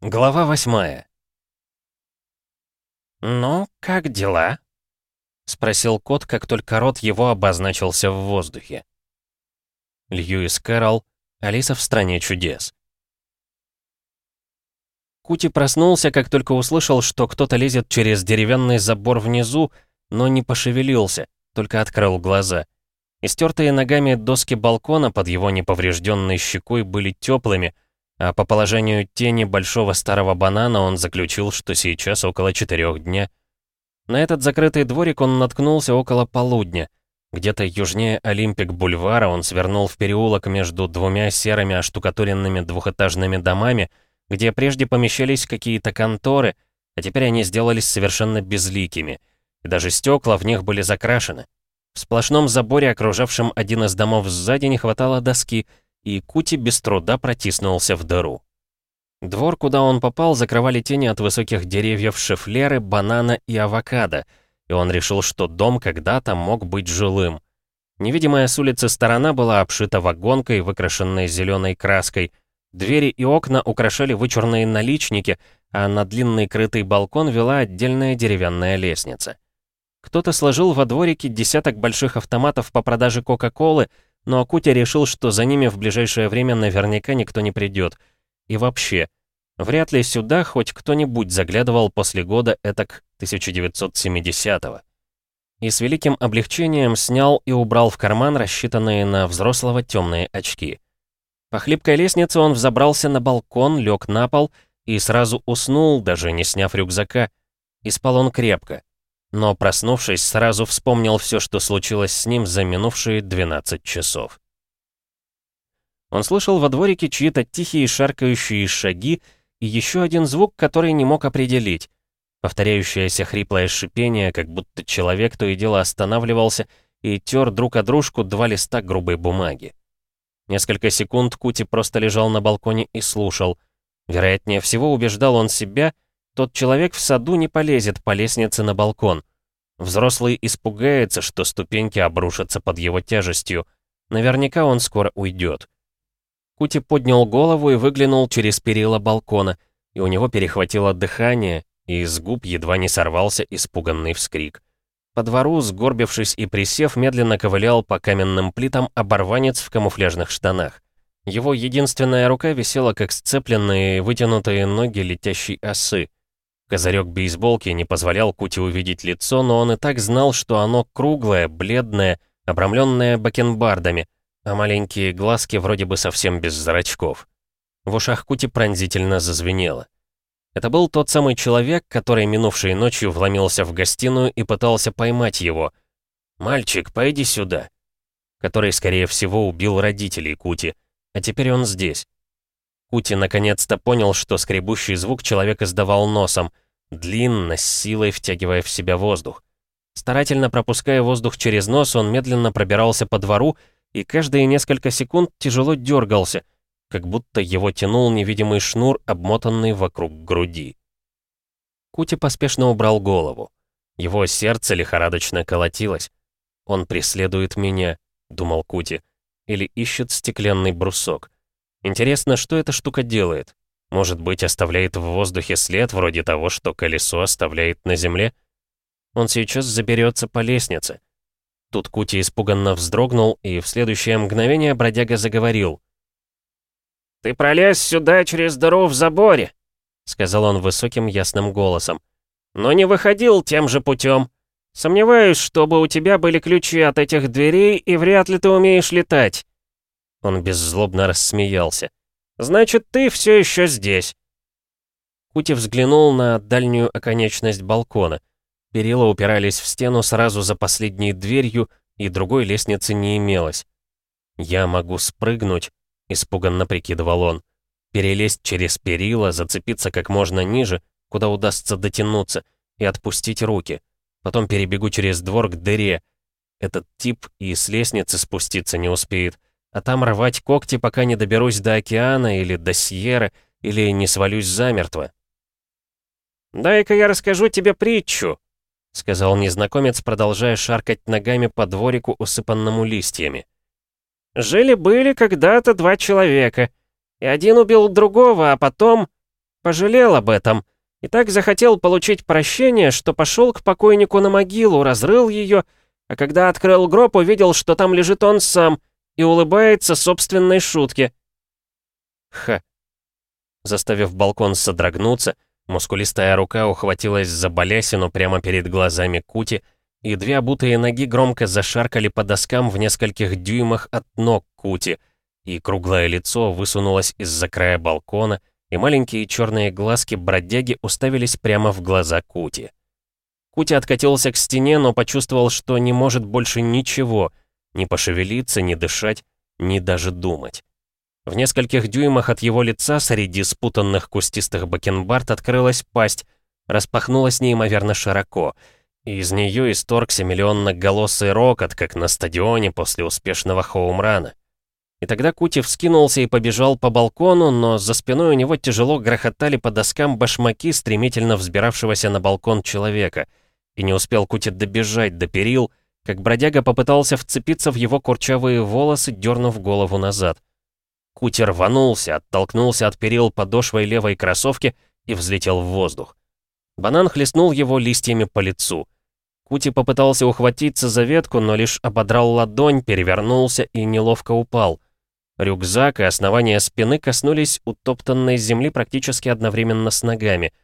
Глава восьмая. «Ну, как дела?» — спросил кот, как только рот его обозначился в воздухе. Льюис Кэрролл, Алиса в стране чудес. Кути проснулся, как только услышал, что кто-то лезет через деревянный забор внизу, но не пошевелился, только открыл глаза. Истертые ногами доски балкона под его неповрежденной щекой были теплыми, а по положению тени большого старого банана он заключил, что сейчас около четырех дня. На этот закрытый дворик он наткнулся около полудня. Где-то южнее Олимпик-бульвара он свернул в переулок между двумя серыми оштукатуренными двухэтажными домами, где прежде помещались какие-то конторы, а теперь они сделались совершенно безликими, и даже стекла в них были закрашены. В сплошном заборе, окружавшем один из домов сзади, не хватало доски — и Кути без труда протиснулся в дыру. Двор, куда он попал, закрывали тени от высоких деревьев шефлеры, банана и авокадо, и он решил, что дом когда-то мог быть жилым. Невидимая с улицы сторона была обшита вагонкой, выкрашенной зеленой краской. Двери и окна украшали вычурные наличники, а на длинный крытый балкон вела отдельная деревянная лестница. Кто-то сложил во дворике десяток больших автоматов по продаже Кока-Колы, но Акути решил, что за ними в ближайшее время наверняка никто не придет. И вообще, вряд ли сюда хоть кто-нибудь заглядывал после года этак 1970-го. И с великим облегчением снял и убрал в карман рассчитанные на взрослого темные очки. По хлипкой лестнице он взобрался на балкон, лег на пол и сразу уснул, даже не сняв рюкзака. И спал он крепко но, проснувшись, сразу вспомнил все, что случилось с ним за минувшие 12 часов. Он слышал во дворике чьи-то тихие шаркающие шаги и еще один звук, который не мог определить. Повторяющееся хриплое шипение, как будто человек то и дело останавливался и тер друг о дружку два листа грубой бумаги. Несколько секунд Кути просто лежал на балконе и слушал. Вероятнее всего, убеждал он себя — тот человек в саду не полезет по лестнице на балкон. Взрослый испугается, что ступеньки обрушатся под его тяжестью. Наверняка он скоро уйдет. Кути поднял голову и выглянул через перила балкона, и у него перехватило дыхание, и из губ едва не сорвался испуганный вскрик. По двору, сгорбившись и присев, медленно ковылял по каменным плитам оборванец в камуфляжных штанах. Его единственная рука висела, как сцепленные вытянутые ноги летящей осы. Козырек бейсболки не позволял Кути увидеть лицо, но он и так знал, что оно круглое, бледное, обрамленное бакенбардами, а маленькие глазки вроде бы совсем без зрачков. В ушах Кути пронзительно зазвенело. Это был тот самый человек, который минувшей ночью вломился в гостиную и пытался поймать его. «Мальчик, пойди сюда!» Который, скорее всего, убил родителей Кути, а теперь он здесь. Кути наконец-то понял, что скребущий звук человек издавал носом, длинно, с силой втягивая в себя воздух. Старательно пропуская воздух через нос, он медленно пробирался по двору и каждые несколько секунд тяжело дергался, как будто его тянул невидимый шнур, обмотанный вокруг груди. Кути поспешно убрал голову. Его сердце лихорадочно колотилось. «Он преследует меня», — думал Кути, — «или ищет стеклянный брусок». Интересно, что эта штука делает? Может быть, оставляет в воздухе след вроде того, что колесо оставляет на земле? Он сейчас заберется по лестнице. Тут Кути испуганно вздрогнул, и в следующее мгновение бродяга заговорил. «Ты пролез сюда через дыру в заборе», — сказал он высоким ясным голосом. «Но не выходил тем же путем. Сомневаюсь, чтобы у тебя были ключи от этих дверей, и вряд ли ты умеешь летать. Он беззлобно рассмеялся. «Значит, ты все еще здесь». Кути взглянул на дальнюю оконечность балкона. Перила упирались в стену сразу за последней дверью, и другой лестницы не имелось. «Я могу спрыгнуть», — испуганно прикидывал он. «Перелезть через перила, зацепиться как можно ниже, куда удастся дотянуться, и отпустить руки. Потом перебегу через двор к дыре. Этот тип и с лестницы спуститься не успеет а там рвать когти, пока не доберусь до океана или до Сьерры, или не свалюсь замертво. «Дай-ка я расскажу тебе притчу», — сказал незнакомец, продолжая шаркать ногами по дворику, усыпанному листьями. «Жили-были когда-то два человека, и один убил другого, а потом...» Пожалел об этом. И так захотел получить прощение, что пошел к покойнику на могилу, разрыл ее, а когда открыл гроб, увидел, что там лежит он сам и улыбается собственной шутке. Ха. Заставив балкон содрогнуться, мускулистая рука ухватилась за балясину прямо перед глазами Кути, и две обутые ноги громко зашаркали по доскам в нескольких дюймах от ног Кути, и круглое лицо высунулось из-за края балкона, и маленькие черные глазки бродяги уставились прямо в глаза Кути. Кути откатился к стене, но почувствовал, что не может больше ничего, ни пошевелиться, ни дышать, ни даже думать. В нескольких дюймах от его лица среди спутанных кустистых бакенбард открылась пасть, распахнулась неимоверно широко, и из нее исторгся миллионноголосый рокот, как на стадионе после успешного хоумрана. И тогда Кути вскинулся и побежал по балкону, но за спиной у него тяжело грохотали по доскам башмаки стремительно взбиравшегося на балкон человека. И не успел Кути добежать до перил, как бродяга попытался вцепиться в его курчавые волосы, дернув голову назад. Кути рванулся, оттолкнулся от перил подошвой левой кроссовки и взлетел в воздух. Банан хлестнул его листьями по лицу. Кути попытался ухватиться за ветку, но лишь ободрал ладонь, перевернулся и неловко упал — Рюкзак и основание спины коснулись утоптанной земли практически одновременно с ногами.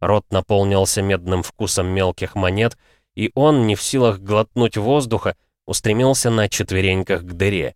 Рот наполнился медным вкусом мелких монет, и он, не в силах глотнуть воздуха, устремился на четвереньках к дыре.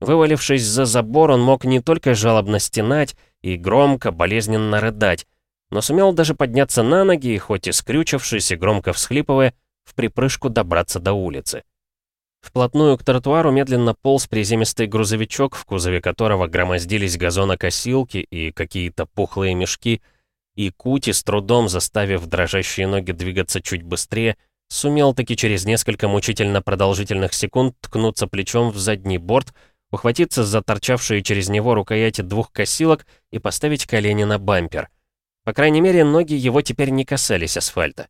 Вывалившись за забор, он мог не только жалобно стенать и громко, болезненно рыдать, но сумел даже подняться на ноги и, хоть и скрючившись и громко всхлипывая, в припрыжку добраться до улицы. Вплотную к тротуару медленно полз приземистый грузовичок, в кузове которого громоздились газонокосилки и какие-то пухлые мешки, и Кути, с трудом заставив дрожащие ноги двигаться чуть быстрее, сумел таки через несколько мучительно продолжительных секунд ткнуться плечом в задний борт, ухватиться за торчавшие через него рукояти двух косилок и поставить колени на бампер. По крайней мере, ноги его теперь не касались асфальта.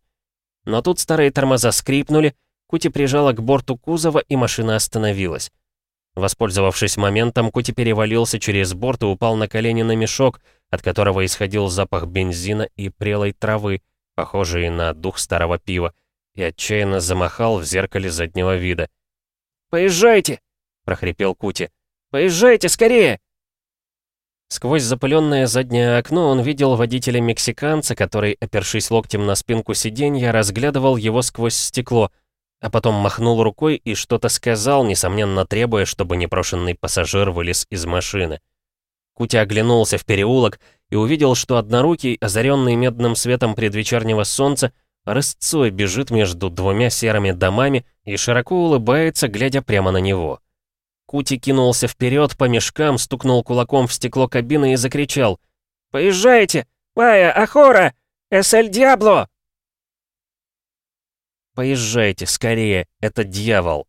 Но тут старые тормоза скрипнули, Кути прижала к борту кузова, и машина остановилась. Воспользовавшись моментом, Кути перевалился через борт и упал на колени на мешок, от которого исходил запах бензина и прелой травы, похожий на дух старого пива, и отчаянно замахал в зеркале заднего вида. «Поезжайте!» — прохрипел Кути. «Поезжайте скорее!» Сквозь запыленное заднее окно он видел водителя-мексиканца, который, опершись локтем на спинку сиденья, разглядывал его сквозь стекло — а потом махнул рукой и что-то сказал, несомненно требуя, чтобы непрошенный пассажир вылез из машины. Кутя оглянулся в переулок и увидел, что однорукий, озаренный медным светом предвечернего солнца, рысцой бежит между двумя серыми домами и широко улыбается, глядя прямо на него. Кути кинулся вперед по мешкам, стукнул кулаком в стекло кабины и закричал «Поезжайте! Вая, Ахора! Эсель Диабло!» Поезжайте, скорее, это дьявол!»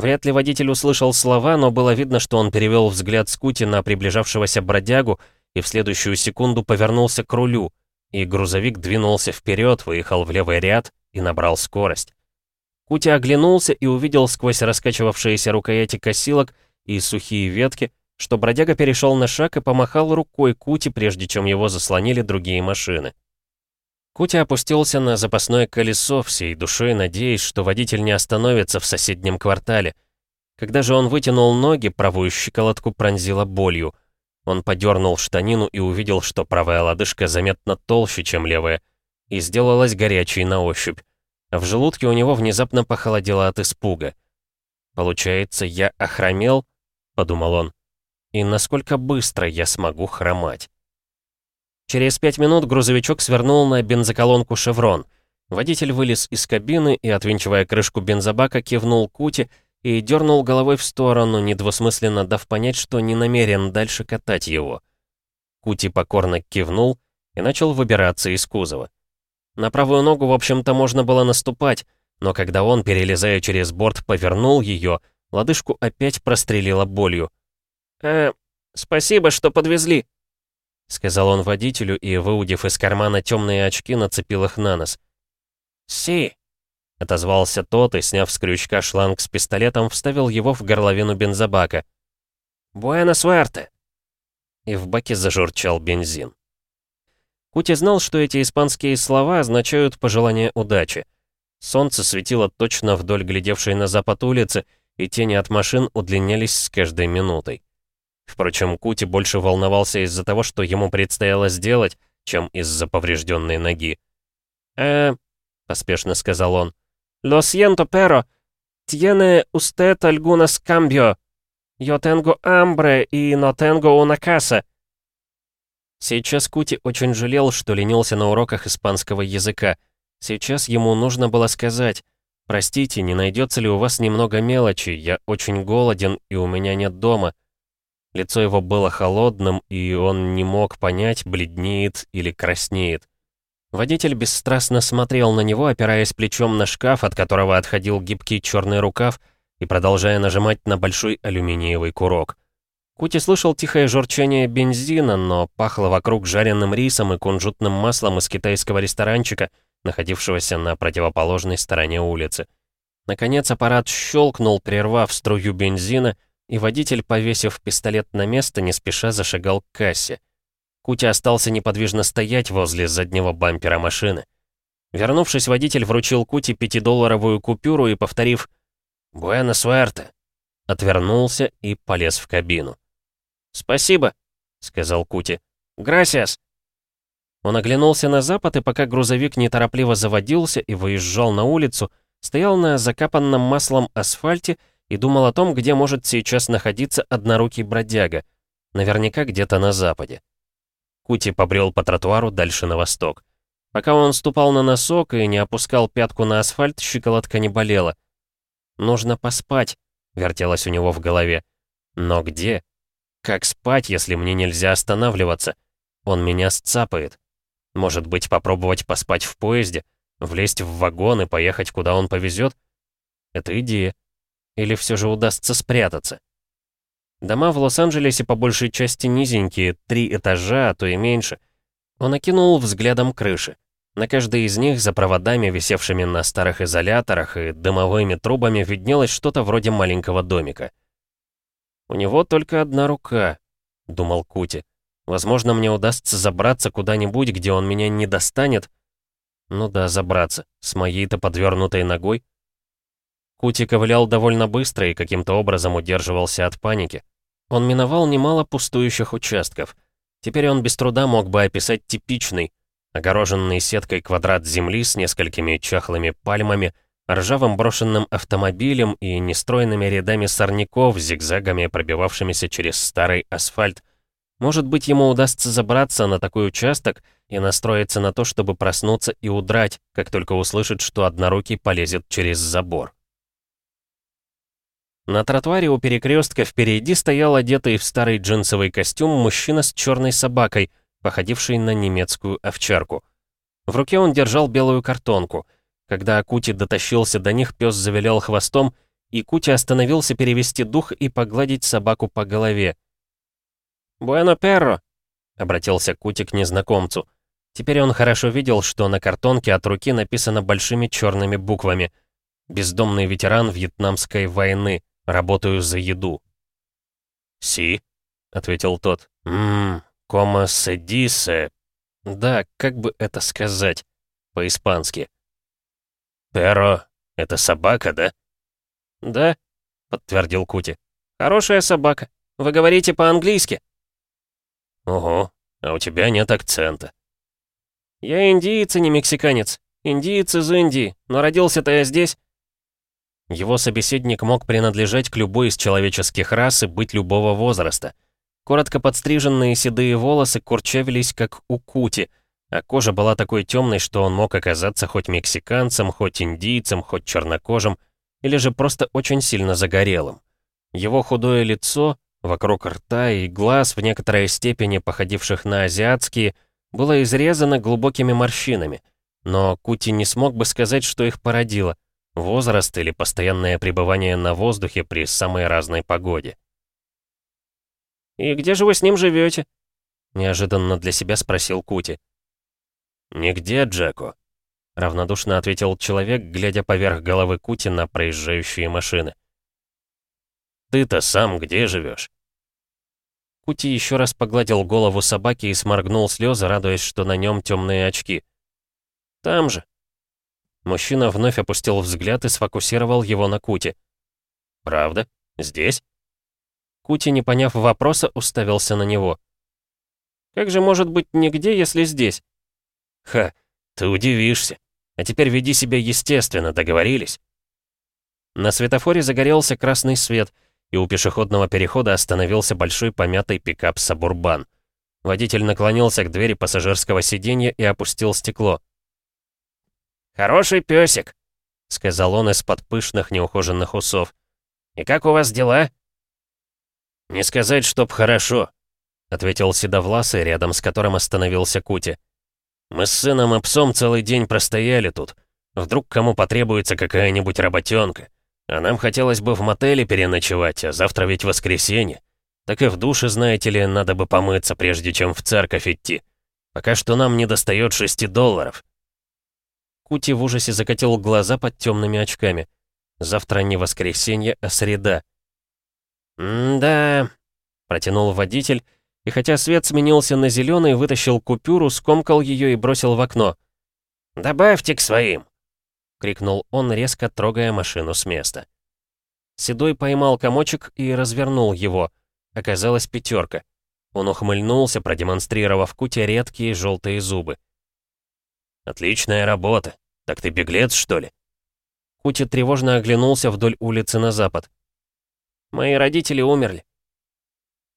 Вряд ли водитель услышал слова, но было видно, что он перевел взгляд Скути на приближавшегося бродягу и в следующую секунду повернулся к рулю, и грузовик двинулся вперед, выехал в левый ряд и набрал скорость. Кути оглянулся и увидел сквозь раскачивавшиеся рукояти косилок и сухие ветки, что бродяга перешел на шаг и помахал рукой Кути, прежде чем его заслонили другие машины. Кути опустился на запасное колесо, всей душой надеясь, что водитель не остановится в соседнем квартале. Когда же он вытянул ноги, правую щиколотку пронзила болью. Он подернул штанину и увидел, что правая лодыжка заметно толще, чем левая, и сделалась горячей на ощупь. А в желудке у него внезапно похолодело от испуга. «Получается, я охромел?» — подумал он. «И насколько быстро я смогу хромать?» Через пять минут грузовичок свернул на бензоколонку «Шеврон». Водитель вылез из кабины и, отвинчивая крышку бензобака, кивнул Кути и дернул головой в сторону, недвусмысленно дав понять, что не намерен дальше катать его. Кути покорно кивнул и начал выбираться из кузова. На правую ногу, в общем-то, можно было наступать, но когда он, перелезая через борт, повернул ее, лодыжку опять прострелила болью. «Э, спасибо, что подвезли», — сказал он водителю и, выудив из кармана темные очки, нацепил их на нос. «Си!» — отозвался тот и, сняв с крючка шланг с пистолетом, вставил его в горловину бензобака. «Буэна суэрте!» и в баке зажурчал бензин. Кути знал, что эти испанские слова означают пожелание удачи. Солнце светило точно вдоль глядевшей на запад улицы, и тени от машин удлинялись с каждой минутой. Впрочем, Кути больше волновался из-за того, что ему предстояло сделать, чем из-за поврежденной ноги. «Э...» — поспешно сказал он. «Lo siento, pero... Tiene usted algunos cambio? Yo tengo hambre y no tengo una casa». Сейчас Кути очень жалел, что ленился на уроках испанского языка. Сейчас ему нужно было сказать «Простите, не найдется ли у вас немного мелочи? Я очень голоден, и у меня нет дома». Лицо его было холодным, и он не мог понять, бледнеет или краснеет. Водитель бесстрастно смотрел на него, опираясь плечом на шкаф, от которого отходил гибкий черный рукав, и продолжая нажимать на большой алюминиевый курок. Кути слышал тихое журчание бензина, но пахло вокруг жареным рисом и кунжутным маслом из китайского ресторанчика, находившегося на противоположной стороне улицы. Наконец аппарат щелкнул, прервав струю бензина, и водитель, повесив пистолет на место, не спеша зашагал к кассе. Кути остался неподвижно стоять возле заднего бампера машины. Вернувшись, водитель вручил Кути пятидолларовую купюру и, повторив «Буэна суэрте», отвернулся и полез в кабину. «Спасибо», — сказал Кути. «Грасиас». Он оглянулся на запад, и пока грузовик неторопливо заводился и выезжал на улицу, стоял на закапанном маслом асфальте и думал о том, где может сейчас находиться однорукий бродяга. Наверняка где-то на западе. Кути побрел по тротуару дальше на восток. Пока он ступал на носок и не опускал пятку на асфальт, щиколотка не болела. «Нужно поспать», — вертелось у него в голове. «Но где? Как спать, если мне нельзя останавливаться? Он меня сцапает. Может быть, попробовать поспать в поезде, влезть в вагон и поехать, куда он повезет? Это идея. Или все же удастся спрятаться?» Дома в Лос-Анджелесе по большей части низенькие, три этажа, а то и меньше. Он окинул взглядом крыши. На каждой из них за проводами, висевшими на старых изоляторах и дымовыми трубами, виднелось что-то вроде маленького домика. «У него только одна рука», — думал Кути. «Возможно, мне удастся забраться куда-нибудь, где он меня не достанет». «Ну да, забраться. С моей-то подвернутой ногой». Кути ковылял довольно быстро и каким-то образом удерживался от паники. Он миновал немало пустующих участков. Теперь он без труда мог бы описать типичный, огороженный сеткой квадрат земли с несколькими чахлыми пальмами, ржавым брошенным автомобилем и нестройными рядами сорняков, зигзагами пробивавшимися через старый асфальт. Может быть, ему удастся забраться на такой участок и настроиться на то, чтобы проснуться и удрать, как только услышит, что однорукий полезет через забор. На тротуаре у перекрестка впереди стоял одетый в старый джинсовый костюм мужчина с черной собакой, походивший на немецкую овчарку. В руке он держал белую картонку. Когда Кути дотащился до них, пес завилял хвостом, и Кути остановился перевести дух и погладить собаку по голове. «Буэно перро», — обратился Кути к незнакомцу. Теперь он хорошо видел, что на картонке от руки написано большими черными буквами «Бездомный ветеран Вьетнамской войны», Работаю за еду». «Си», — ответил тот. «Ммм, кома се дисе». Да, как бы это сказать по-испански? «Перо, это собака, да?» «Да», — подтвердил Кути. «Хорошая собака. Вы говорите по-английски?» «Ого, а у тебя нет акцента». «Я индиец, а не мексиканец. Индиец из Индии, но родился-то я здесь». Его собеседник мог принадлежать к любой из человеческих рас и быть любого возраста. Коротко подстриженные седые волосы курчавились, как у Кути, а кожа была такой темной, что он мог оказаться хоть мексиканцем, хоть индийцем, хоть чернокожим, или же просто очень сильно загорелым. Его худое лицо, вокруг рта и глаз, в некоторой степени походивших на азиатские, было изрезано глубокими морщинами, но Кути не смог бы сказать, что их породило — возраст или постоянное пребывание на воздухе при самой разной погоде. «И где же вы с ним живете? неожиданно для себя спросил Кути. «Нигде, Джеко», — равнодушно ответил человек, глядя поверх головы Кути на проезжающие машины. «Ты-то сам где живешь? Кути еще раз погладил голову собаки и сморгнул слезы, радуясь, что на нем темные очки. «Там же». Мужчина вновь опустил взгляд и сфокусировал его на Кути. «Правда? Здесь?» Кути, не поняв вопроса, уставился на него. «Как же может быть нигде, если здесь?» «Ха, ты удивишься. А теперь веди себя естественно, договорились?» На светофоре загорелся красный свет, и у пешеходного перехода остановился большой помятый пикап «Сабурбан». Водитель наклонился к двери пассажирского сиденья и опустил стекло. «Хороший песик», — сказал он из-под пышных неухоженных усов. «И как у вас дела?» «Не сказать, чтоб хорошо», — ответил Седовласый, рядом с которым остановился Кути. «Мы с сыном и псом целый день простояли тут. Вдруг кому потребуется какая-нибудь работенка. А нам хотелось бы в мотеле переночевать, а завтра ведь воскресенье. Так и в душе, знаете ли, надо бы помыться, прежде чем в церковь идти. Пока что нам не достает шести долларов». Кути в ужасе закатил глаза под темными очками. Завтра не воскресенье, а среда. «М-да», — протянул водитель, и хотя свет сменился на зеленый, вытащил купюру, скомкал ее и бросил в окно. «Добавьте к своим!» — крикнул он, резко трогая машину с места. Седой поймал комочек и развернул его. Оказалась пятерка. Он ухмыльнулся, продемонстрировав Куте редкие желтые зубы. «Отличная работа. Так ты беглец, что ли?» Кути тревожно оглянулся вдоль улицы на запад. Мои родители умерли.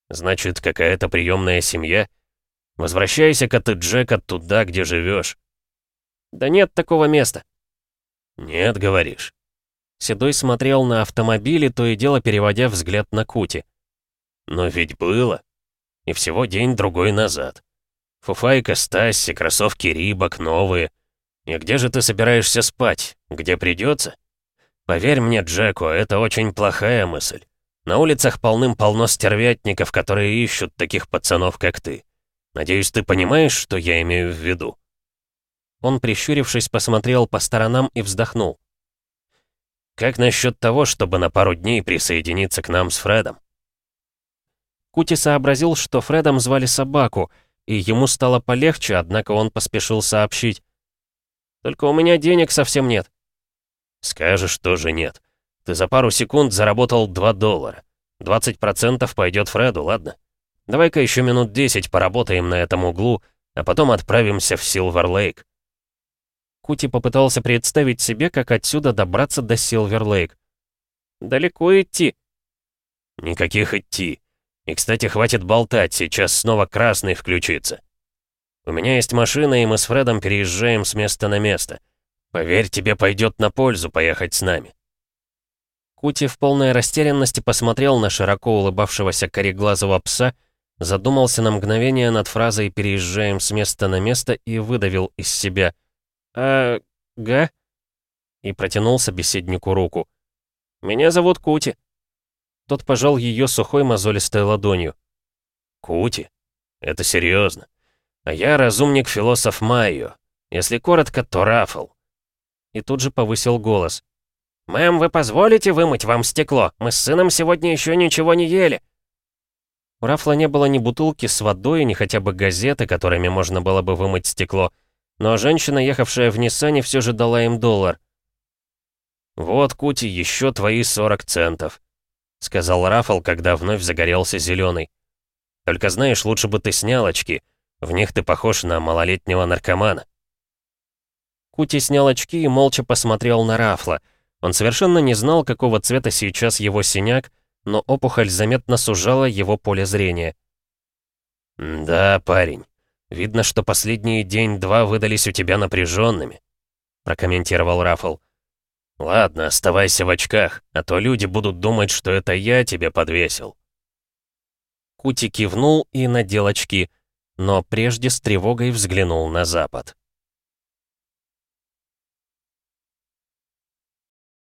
Значит, какая-то приемная семья? Возвращайся-ка ты, Джека, туда, где живешь. Да нет такого места. Нет, говоришь. Седой смотрел на автомобили, то и дело переводя взгляд на Кути. Но ведь было. И всего день-другой назад. Фуфайка Стасси, кроссовки Рибок, новые. И где же ты собираешься спать? Где придется? Поверь мне, Джеку, это очень плохая мысль. На улицах полным-полно стервятников, которые ищут таких пацанов, как ты. Надеюсь, ты понимаешь, что я имею в виду?» Он, прищурившись, посмотрел по сторонам и вздохнул. «Как насчет того, чтобы на пару дней присоединиться к нам с Фредом?» Кути сообразил, что Фредом звали собаку, и ему стало полегче, однако он поспешил сообщить. «Только у меня денег совсем нет». «Скажешь, тоже нет. Ты за пару секунд заработал 2 доллара. 20% пойдет Фреду, ладно? Давай-ка еще минут 10 поработаем на этом углу, а потом отправимся в Силвер-Лейк». Кути попытался представить себе, как отсюда добраться до Силвер-Лейк. «Далеко идти?» «Никаких идти. И, кстати, хватит болтать, сейчас снова красный включится. У меня есть машина, и мы с Фредом переезжаем с места на место. Поверь, тебе пойдет на пользу поехать с нами». Кути в полной растерянности посмотрел на широко улыбавшегося кореглазого пса, задумался на мгновение над фразой «переезжаем с места на место» и выдавил из себя «А... га?» и протянул собеседнику руку. «Меня зовут Кути». Тот пожал ее сухой мозолистой ладонью. «Кути? Это серьезно. А я разумник-философ Майо. Если коротко, то Рафл». И тут же повысил голос. «Мэм, вы позволите вымыть вам стекло? Мы с сыном сегодня еще ничего не ели». У Рафла не было ни бутылки с водой, ни хотя бы газеты, которыми можно было бы вымыть стекло. Но женщина, ехавшая в Ниссане, все же дала им доллар. «Вот, Кути, еще твои 40 центов», — сказал Рафал, когда вновь загорелся зеленый. «Только знаешь, лучше бы ты снял очки. В них ты похож на малолетнего наркомана». Кути снял очки и молча посмотрел на Рафла — он совершенно не знал, какого цвета сейчас его синяк, но опухоль заметно сужала его поле зрения. «Да, парень, видно, что последние день-два выдались у тебя напряженными», прокомментировал Рафл. «Ладно, оставайся в очках, а то люди будут думать, что это я тебя подвесил». Кути кивнул и надел очки, но прежде с тревогой взглянул на запад.